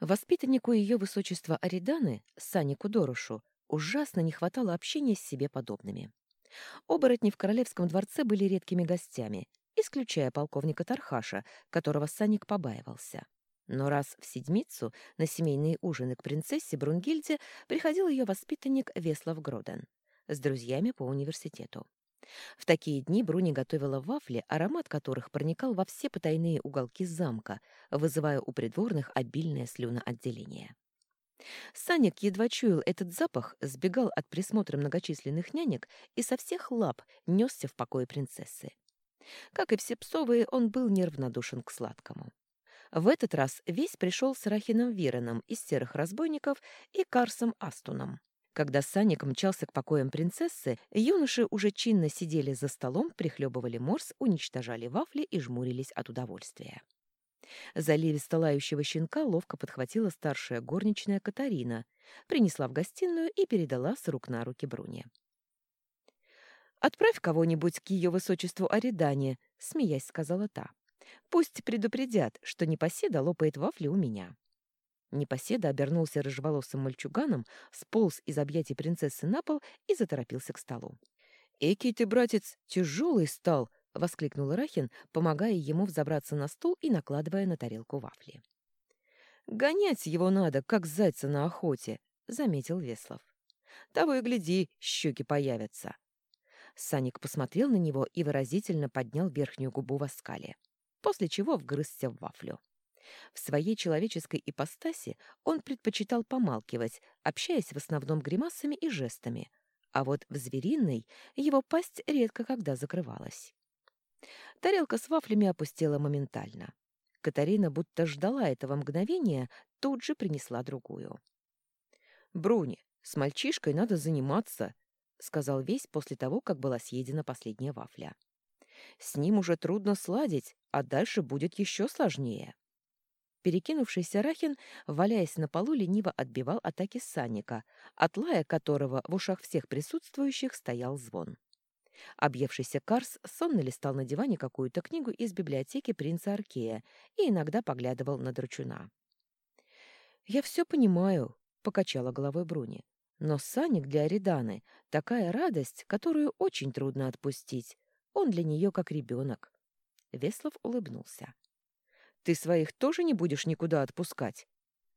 Воспитаннику ее высочества Ариданы, Санику Дорошу, ужасно не хватало общения с себе подобными. Оборотни в королевском дворце были редкими гостями, исключая полковника Тархаша, которого Саник побаивался. Но раз в седмицу на семейные ужины к принцессе Брунгильде приходил ее воспитанник Веслав Гроден с друзьями по университету. В такие дни Бруни готовила вафли, аромат которых проникал во все потайные уголки замка, вызывая у придворных обильное слюноотделение. Саник едва чуял этот запах, сбегал от присмотра многочисленных нянек и со всех лап несся в покое принцессы. Как и все псовые, он был неравнодушен к сладкому. В этот раз весь пришел с Рахином Виреном из «Серых разбойников» и Карсом Астуном. Когда Саник мчался к покоям принцессы, юноши уже чинно сидели за столом, прихлебывали морс, уничтожали вафли и жмурились от удовольствия. Заливисто лающего щенка ловко подхватила старшая горничная Катарина, принесла в гостиную и передала с рук на руки Бруне. «Отправь кого-нибудь к ее высочеству Аридане», — смеясь сказала та. «Пусть предупредят, что непоседа лопает вафли у меня». Непоседа обернулся рыжеволосым мальчуганом, сполз из объятий принцессы на пол и заторопился к столу. «Экий ты, братец, тяжелый стал!» — воскликнул Рахин, помогая ему взобраться на стул и накладывая на тарелку вафли. «Гонять его надо, как зайца на охоте», — заметил Веслов. «Того и гляди, щеки появятся». Саник посмотрел на него и выразительно поднял верхнюю губу в оскале, после чего вгрызся в вафлю. В своей человеческой ипостаси он предпочитал помалкивать, общаясь в основном гримасами и жестами, а вот в звериной его пасть редко когда закрывалась. Тарелка с вафлями опустела моментально. Катарина будто ждала этого мгновения, тут же принесла другую. «Бруни, с мальчишкой надо заниматься», — сказал весь после того, как была съедена последняя вафля. «С ним уже трудно сладить, а дальше будет еще сложнее». Перекинувшийся Рахин, валяясь на полу, лениво отбивал атаки Санника, от лая которого в ушах всех присутствующих стоял звон. Объевшийся Карс сонно листал на диване какую-то книгу из библиотеки принца Аркея и иногда поглядывал на Дручуна. «Я все понимаю», — покачала головой Бруни. Но Саник для Ариданы — такая радость, которую очень трудно отпустить. Он для нее как ребенок. Веслов улыбнулся. «Ты своих тоже не будешь никуда отпускать?»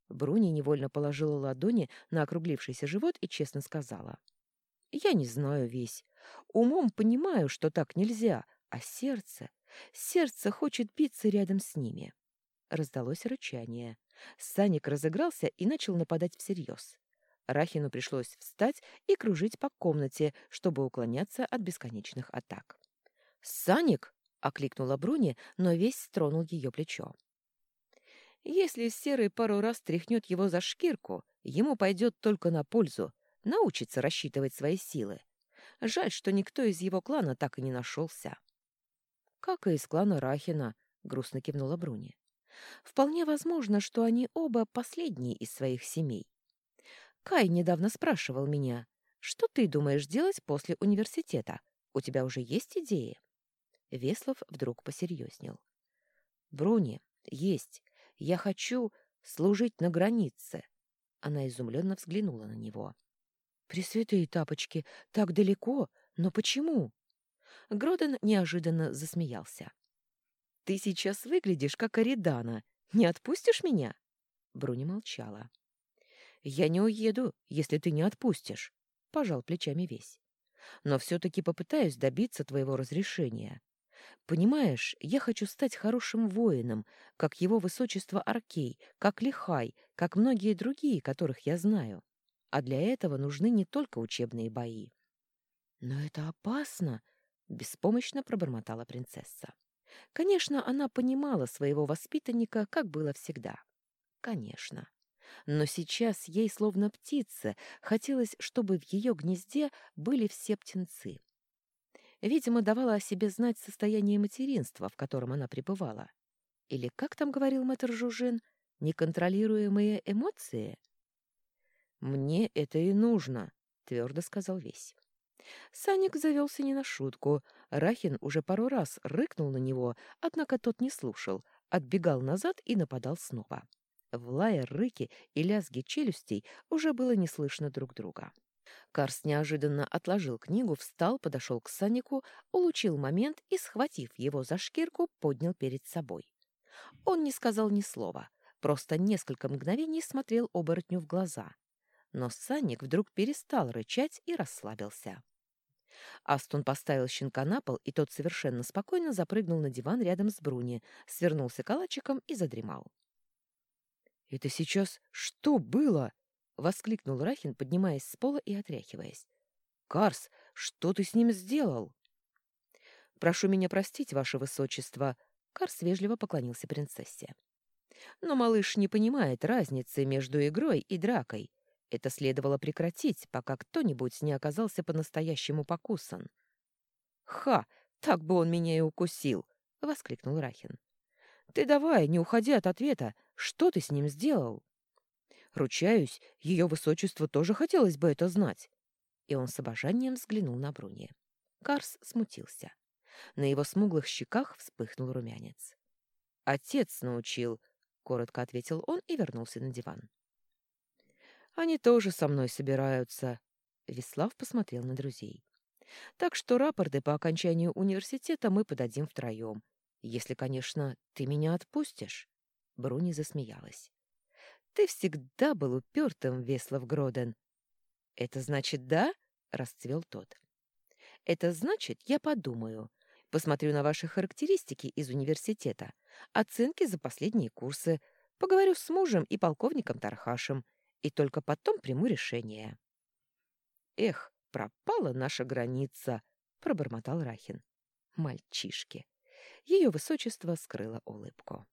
Бруни невольно положила ладони на округлившийся живот и честно сказала. «Я не знаю весь. Умом понимаю, что так нельзя, а сердце... Сердце хочет биться рядом с ними». Раздалось рычание. Саник разыгрался и начал нападать всерьез. Рахину пришлось встать и кружить по комнате, чтобы уклоняться от бесконечных атак. «Саник!» — окликнула Бруни, но весь стронул ее плечо. «Если Серый пару раз тряхнет его за шкирку, ему пойдет только на пользу, научится рассчитывать свои силы. Жаль, что никто из его клана так и не нашелся». «Как и из клана Рахина», — грустно кивнула Бруни. «Вполне возможно, что они оба последние из своих семей. Кай недавно спрашивал меня, что ты думаешь делать после университета? У тебя уже есть идеи? Веслов вдруг посерьезнел. Бруни, есть. Я хочу служить на границе. Она изумленно взглянула на него. Пресвятые тапочки, так далеко, но почему? Гроден неожиданно засмеялся. Ты сейчас выглядишь как Аридана. Не отпустишь меня? Бруни молчала. «Я не уеду, если ты не отпустишь», — пожал плечами весь. «Но все-таки попытаюсь добиться твоего разрешения. Понимаешь, я хочу стать хорошим воином, как его высочество Аркей, как Лихай, как многие другие, которых я знаю. А для этого нужны не только учебные бои». «Но это опасно», — беспомощно пробормотала принцесса. Конечно, она понимала своего воспитанника, как было всегда. Конечно но сейчас ей, словно птице, хотелось, чтобы в ее гнезде были все птенцы. Видимо, давала о себе знать состояние материнства, в котором она пребывала. Или, как там говорил мэтр Жужин, неконтролируемые эмоции? «Мне это и нужно», — твердо сказал весь. Саник завелся не на шутку. Рахин уже пару раз рыкнул на него, однако тот не слушал, отбегал назад и нападал снова. В лае рыки и лязги челюстей уже было не слышно друг друга. Карс неожиданно отложил книгу, встал, подошел к Санику, улучил момент и, схватив его за шкирку, поднял перед собой. Он не сказал ни слова, просто несколько мгновений смотрел оборотню в глаза. Но Санник вдруг перестал рычать и расслабился. Астон поставил щенка на пол, и тот совершенно спокойно запрыгнул на диван рядом с Бруни, свернулся калачиком и задремал. «Это сейчас что было?» — воскликнул Рахин, поднимаясь с пола и отряхиваясь. «Карс, что ты с ним сделал?» «Прошу меня простить, ваше высочество», — Карс вежливо поклонился принцессе. «Но малыш не понимает разницы между игрой и дракой. Это следовало прекратить, пока кто-нибудь не оказался по-настоящему покусан. «Ха! Так бы он меня и укусил!» — воскликнул Рахин. «Ты давай, не уходи от ответа. Что ты с ним сделал?» «Ручаюсь, ее высочеству тоже хотелось бы это знать». И он с обожанием взглянул на Бруни. Карс смутился. На его смуглых щеках вспыхнул румянец. «Отец научил», — коротко ответил он и вернулся на диван. Они тоже со мной собираются. Веслав посмотрел на друзей. Так что рапорты по окончанию университета мы подадим втроем. Если, конечно, ты меня отпустишь. Бруни засмеялась. Ты всегда был упертым, Веслав Гроден. Это значит да? Расцвел тот. Это значит, я подумаю. Посмотрю на ваши характеристики из университета, оценки за последние курсы, поговорю с мужем и полковником Тархашем и только потом приму решение. Эх, пропала наша граница, пробормотал Рахин. Мальчишки. Ее высочество скрыло улыбку.